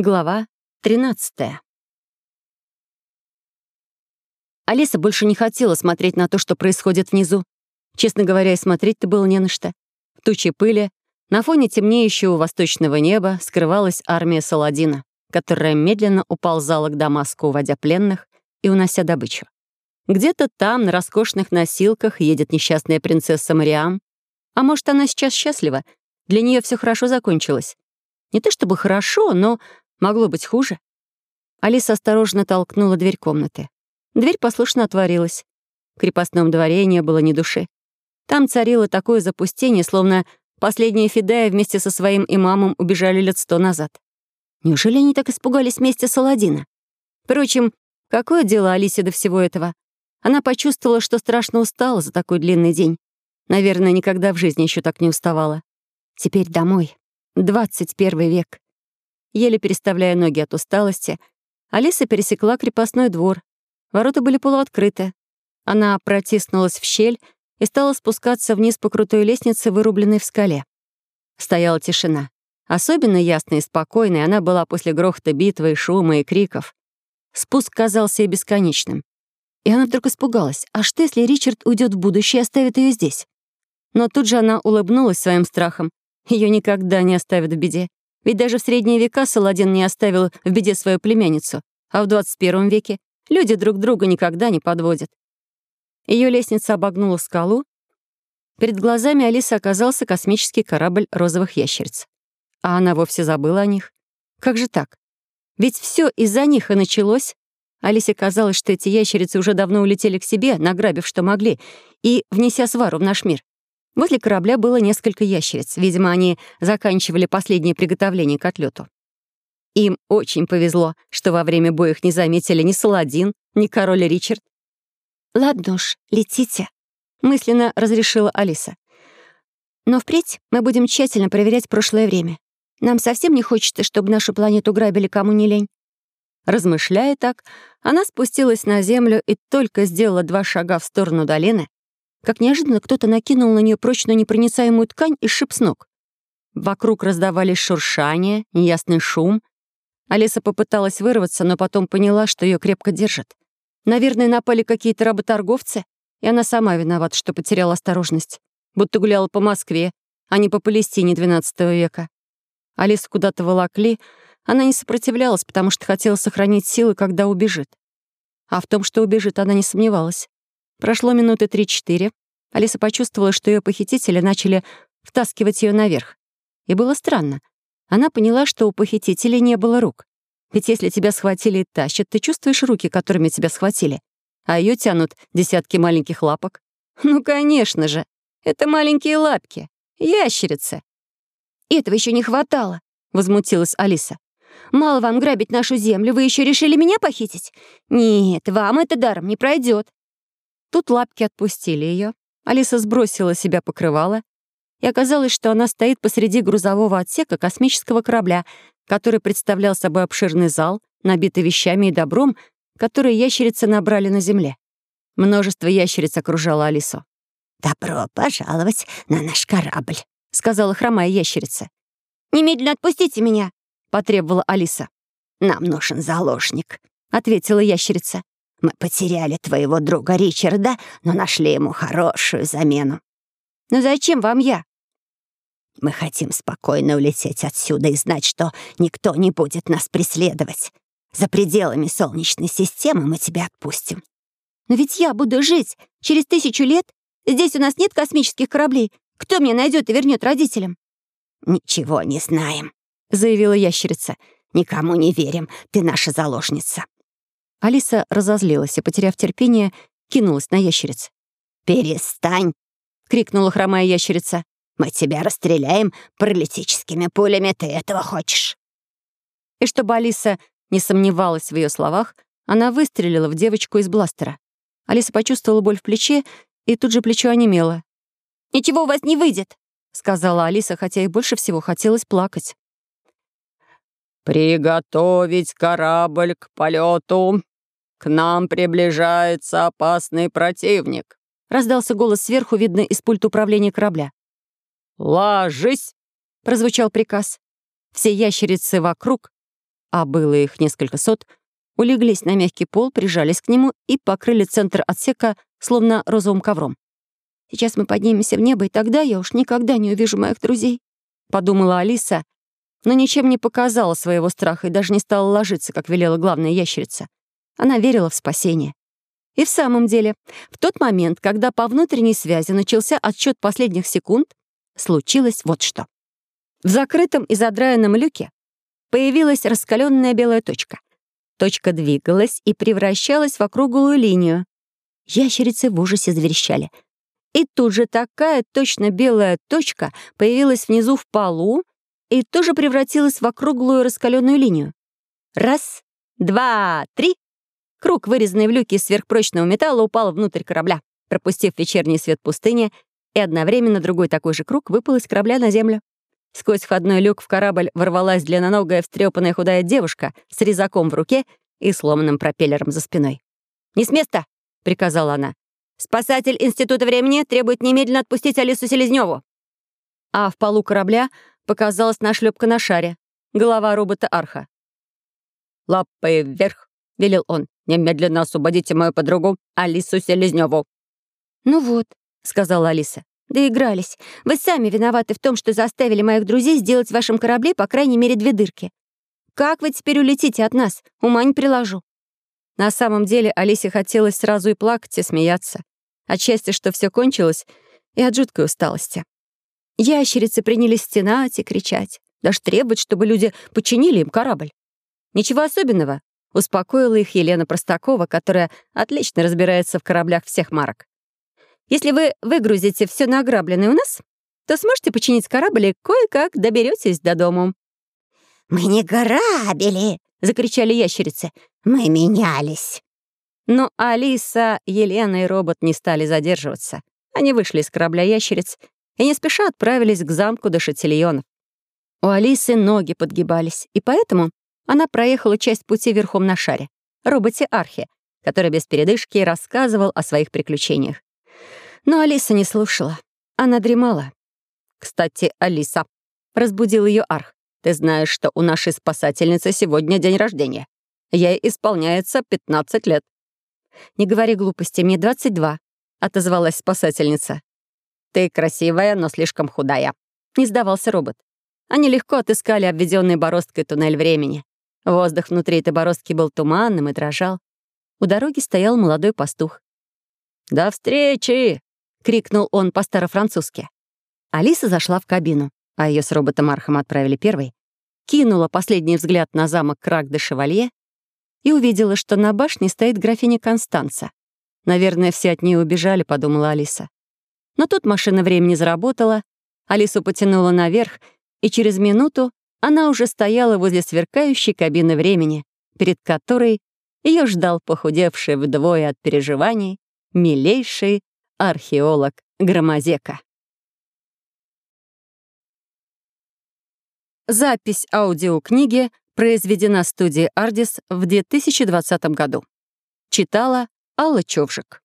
Глава 13 Алиса больше не хотела смотреть на то, что происходит внизу. Честно говоря, и смотреть-то было не на что. В туче пыли на фоне темнеющего восточного неба скрывалась армия Саладина, которая медленно уползала к Дамаску, уводя пленных и унося добычу. Где-то там, на роскошных носилках, едет несчастная принцесса Мариам. А может, она сейчас счастлива? Для нее все хорошо закончилось. Не то чтобы хорошо, но Могло быть хуже. Алиса осторожно толкнула дверь комнаты. Дверь послушно отворилась. В крепостном дворе не было ни души. Там царило такое запустение, словно последние Федая вместе со своим имамом убежали лет сто назад. Неужели они так испугались вместе с Аладдина? Впрочем, какое дело Алисе до всего этого? Она почувствовала, что страшно устала за такой длинный день. Наверное, никогда в жизни еще так не уставала. Теперь домой. 21 век еле переставляя ноги от усталости, Алиса пересекла крепостной двор. Ворота были полуоткрыты. Она протиснулась в щель и стала спускаться вниз по крутой лестнице, вырубленной в скале. Стояла тишина. Особенно ясной и спокойной она была после грохота битвы, шума и криков. Спуск казался ей бесконечным. И она вдруг испугалась. А что, если Ричард уйдет в будущее и оставит ее здесь? Но тут же она улыбнулась своим страхом. Ее никогда не оставят в беде. Ведь даже в средние века Саладин не оставил в беде свою племянницу, а в 21 веке люди друг друга никогда не подводят. Ее лестница обогнула скалу. Перед глазами Алисы оказался космический корабль розовых ящериц. А она вовсе забыла о них. Как же так? Ведь все из-за них и началось. Алисе казалось, что эти ящерицы уже давно улетели к себе, награбив, что могли, и внеся свару в наш мир. Возле корабля было несколько ящериц. Видимо, они заканчивали последние приготовления к отлету. Им очень повезло, что во время боя их не заметили ни Саладин, ни король Ричард. «Ладно уж, летите», — мысленно разрешила Алиса. «Но впредь мы будем тщательно проверять прошлое время. Нам совсем не хочется, чтобы нашу планету грабили кому не лень». Размышляя так, она спустилась на землю и только сделала два шага в сторону долины, как неожиданно кто-то накинул на нее прочную непроницаемую ткань и шип с ног. Вокруг раздавались шуршания, неясный шум. Алиса попыталась вырваться, но потом поняла, что ее крепко держат. Наверное, напали какие-то работорговцы, и она сама виновата, что потеряла осторожность. Будто гуляла по Москве, а не по Палестине XII века. Алису куда-то волокли, она не сопротивлялась, потому что хотела сохранить силы, когда убежит. А в том, что убежит, она не сомневалась. Прошло минуты три-четыре. Алиса почувствовала, что ее похитители начали втаскивать ее наверх. И было странно. Она поняла, что у похитителей не было рук. Ведь если тебя схватили и тащат, ты чувствуешь руки, которыми тебя схватили. А ее тянут десятки маленьких лапок. Ну, конечно же. Это маленькие лапки. Ящерицы. Этого еще не хватало, возмутилась Алиса. Мало вам грабить нашу землю, вы еще решили меня похитить? Нет, вам это даром не пройдет. Тут лапки отпустили ее. Алиса сбросила себя покрывало, и оказалось, что она стоит посреди грузового отсека космического корабля, который представлял собой обширный зал, набитый вещами и добром, которые ящерицы набрали на земле. Множество ящериц окружало Алису. «Добро пожаловать на наш корабль», — сказала хромая ящерица. «Немедленно отпустите меня», — потребовала Алиса. «Нам нужен заложник», — ответила ящерица. Мы Мы потеряли твоего друга Ричарда, но нашли ему хорошую замену. Но зачем вам я? Мы хотим спокойно улететь отсюда и знать, что никто не будет нас преследовать. За пределами Солнечной системы мы тебя отпустим. Но ведь я буду жить через тысячу лет. Здесь у нас нет космических кораблей. Кто мне найдет и вернет родителям? Ничего не знаем, заявила ящерица. Никому не верим. Ты наша заложница. Алиса разозлилась и, потеряв терпение, кинулась на ящериц. «Перестань!» — крикнула хромая ящерица. «Мы тебя расстреляем паралитическими пулями, ты этого хочешь!» И чтобы Алиса не сомневалась в ее словах, она выстрелила в девочку из бластера. Алиса почувствовала боль в плече, и тут же плечо онемело. «Ничего у вас не выйдет!» — сказала Алиса, хотя ей больше всего хотелось плакать. «Приготовить корабль к полету. К нам приближается опасный противник», — раздался голос сверху, видно из пульта управления корабля. «Ложись!» — прозвучал приказ. Все ящерицы вокруг а было их несколько сот, улеглись на мягкий пол, прижались к нему и покрыли центр отсека словно розовым ковром. «Сейчас мы поднимемся в небо, и тогда я уж никогда не увижу моих друзей», — подумала Алиса, но ничем не показала своего страха и даже не стала ложиться, Она верила в спасение. И в самом деле, в тот момент, когда по внутренней связи начался отсчет последних секунд, случилось вот что. В закрытом и задраенном люке появилась раскаленная белая точка. Точка двигалась и превращалась в округлую линию. Ящерицы в ужасе заверещали. И тут же такая точно белая точка появилась внизу в полу и тоже превратилась в округлую раскаленную линию. Раз, два, три — Круг, вырезанный в люке из сверхпрочного металла, упал внутрь корабля, пропустив вечерний свет пустыни, и одновременно другой такой же круг выпал из корабля на землю. Сквозь входной люк в корабль ворвалась длинноногая встрепанная худая девушка с резаком в руке и сломанным пропеллером за спиной. «Не с места!» — приказала она. «Спасатель Института времени требует немедленно отпустить Алису Селезневу!» А в полу корабля показалась нашлепка на шаре, голова робота Арха. «Лапы вверх!» — велел он. Немедленно освободите мою подругу Алису Селезневу. «Ну вот», — сказала Алиса, — «доигрались. Вы сами виноваты в том, что заставили моих друзей сделать в вашем корабле по крайней мере две дырки. Как вы теперь улетите от нас? Ума не приложу». На самом деле Алисе хотелось сразу и плакать, и смеяться. Отчасти, что все кончилось, и от жуткой усталости. Ящерицы принялись стенать и кричать, даже требовать, чтобы люди починили им корабль. Ничего особенного, успокоила их Елена Простакова, которая отлично разбирается в кораблях всех марок. «Если вы выгрузите все награбленное у нас, то сможете починить корабль и кое-как доберетесь до дому». «Мы не грабили!» — закричали ящерицы. «Мы менялись!» Но Алиса, Елена и робот не стали задерживаться. Они вышли из корабля ящериц и не спеша отправились к замку Дошетильонов. У Алисы ноги подгибались, и поэтому она проехала часть пути верхом на шаре, роботе Архе, который без передышки рассказывал о своих приключениях. Но Алиса не слушала. Она дремала. «Кстати, Алиса», — разбудил ее Арх, «ты знаешь, что у нашей спасательницы сегодня день рождения. Ей исполняется 15 лет». «Не говори глупости, мне 22», — отозвалась спасательница. «Ты красивая, но слишком худая», — не сдавался робот. Они легко отыскали обведенный бороздкой туннель времени. Воздух внутри Тоборостки был туманным и дрожал. У дороги стоял молодой пастух. «До встречи!» — крикнул он по-старофранцузски. Алиса зашла в кабину, а ее с роботом Архом отправили первой, кинула последний взгляд на замок крак де шевалье и увидела, что на башне стоит графиня Констанца. «Наверное, все от нее убежали», — подумала Алиса. Но тут машина времени заработала, Алису потянула наверх, и через минуту она уже стояла возле сверкающей кабины времени, перед которой ее ждал похудевший вдвое от переживаний милейший археолог Громозека. Запись аудиокниги произведена студией «Ардис» в 2020 году. Читала Алла Човжик.